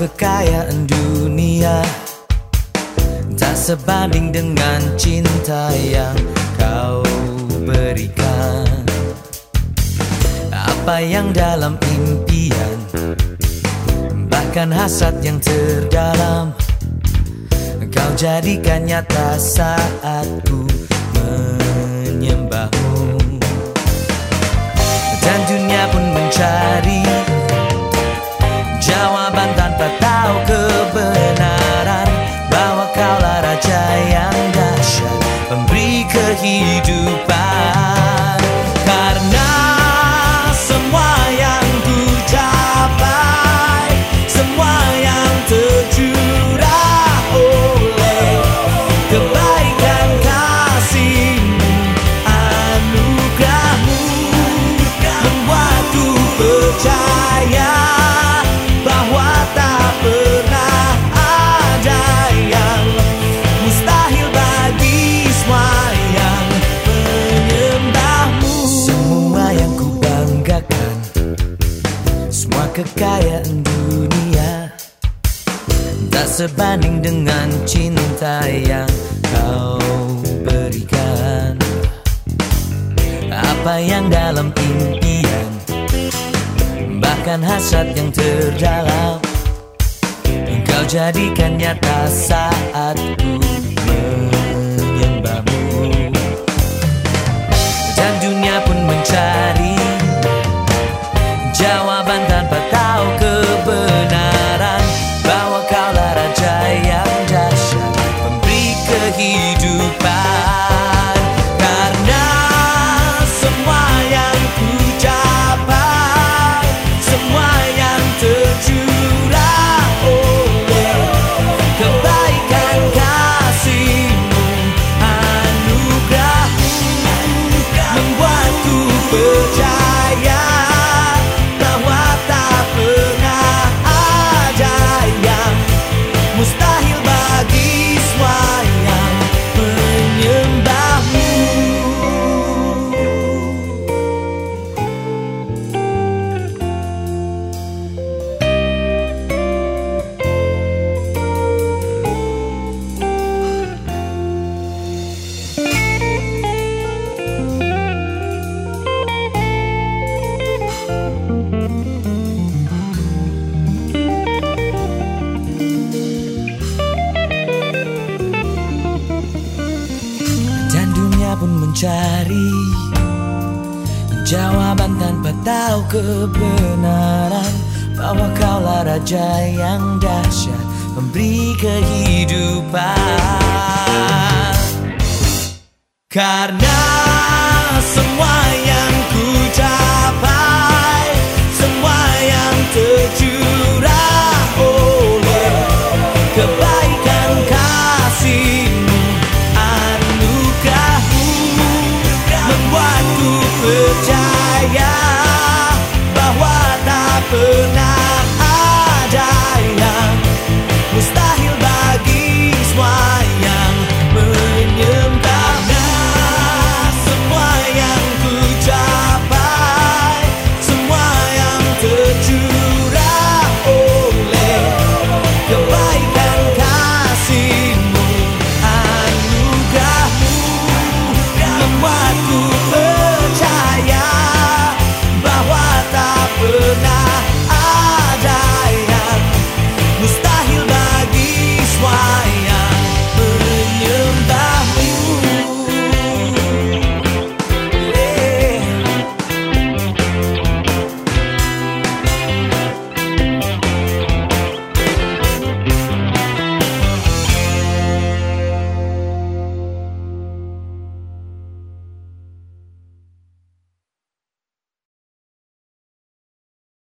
kekayaan dunia. Tak sebanding dengan cinta yang kau berikan. Apa yang dalam impian Bahkan hasad yang terdalam. Kau jadikan nyata saat ku kehidupan kekayaan dunia. Tak sebanding dengan cinta yang kau berikan. Apa yang dalam impian Bahkan hasad yang terdalam. Engkau jadikan nyata saat ku menyembahmu. Dan dunia pun mencari mencari Jawaban tanpa tahu kebenaran Bahwa kaulah raja yang dahsyat Memberi kehidupan. Karena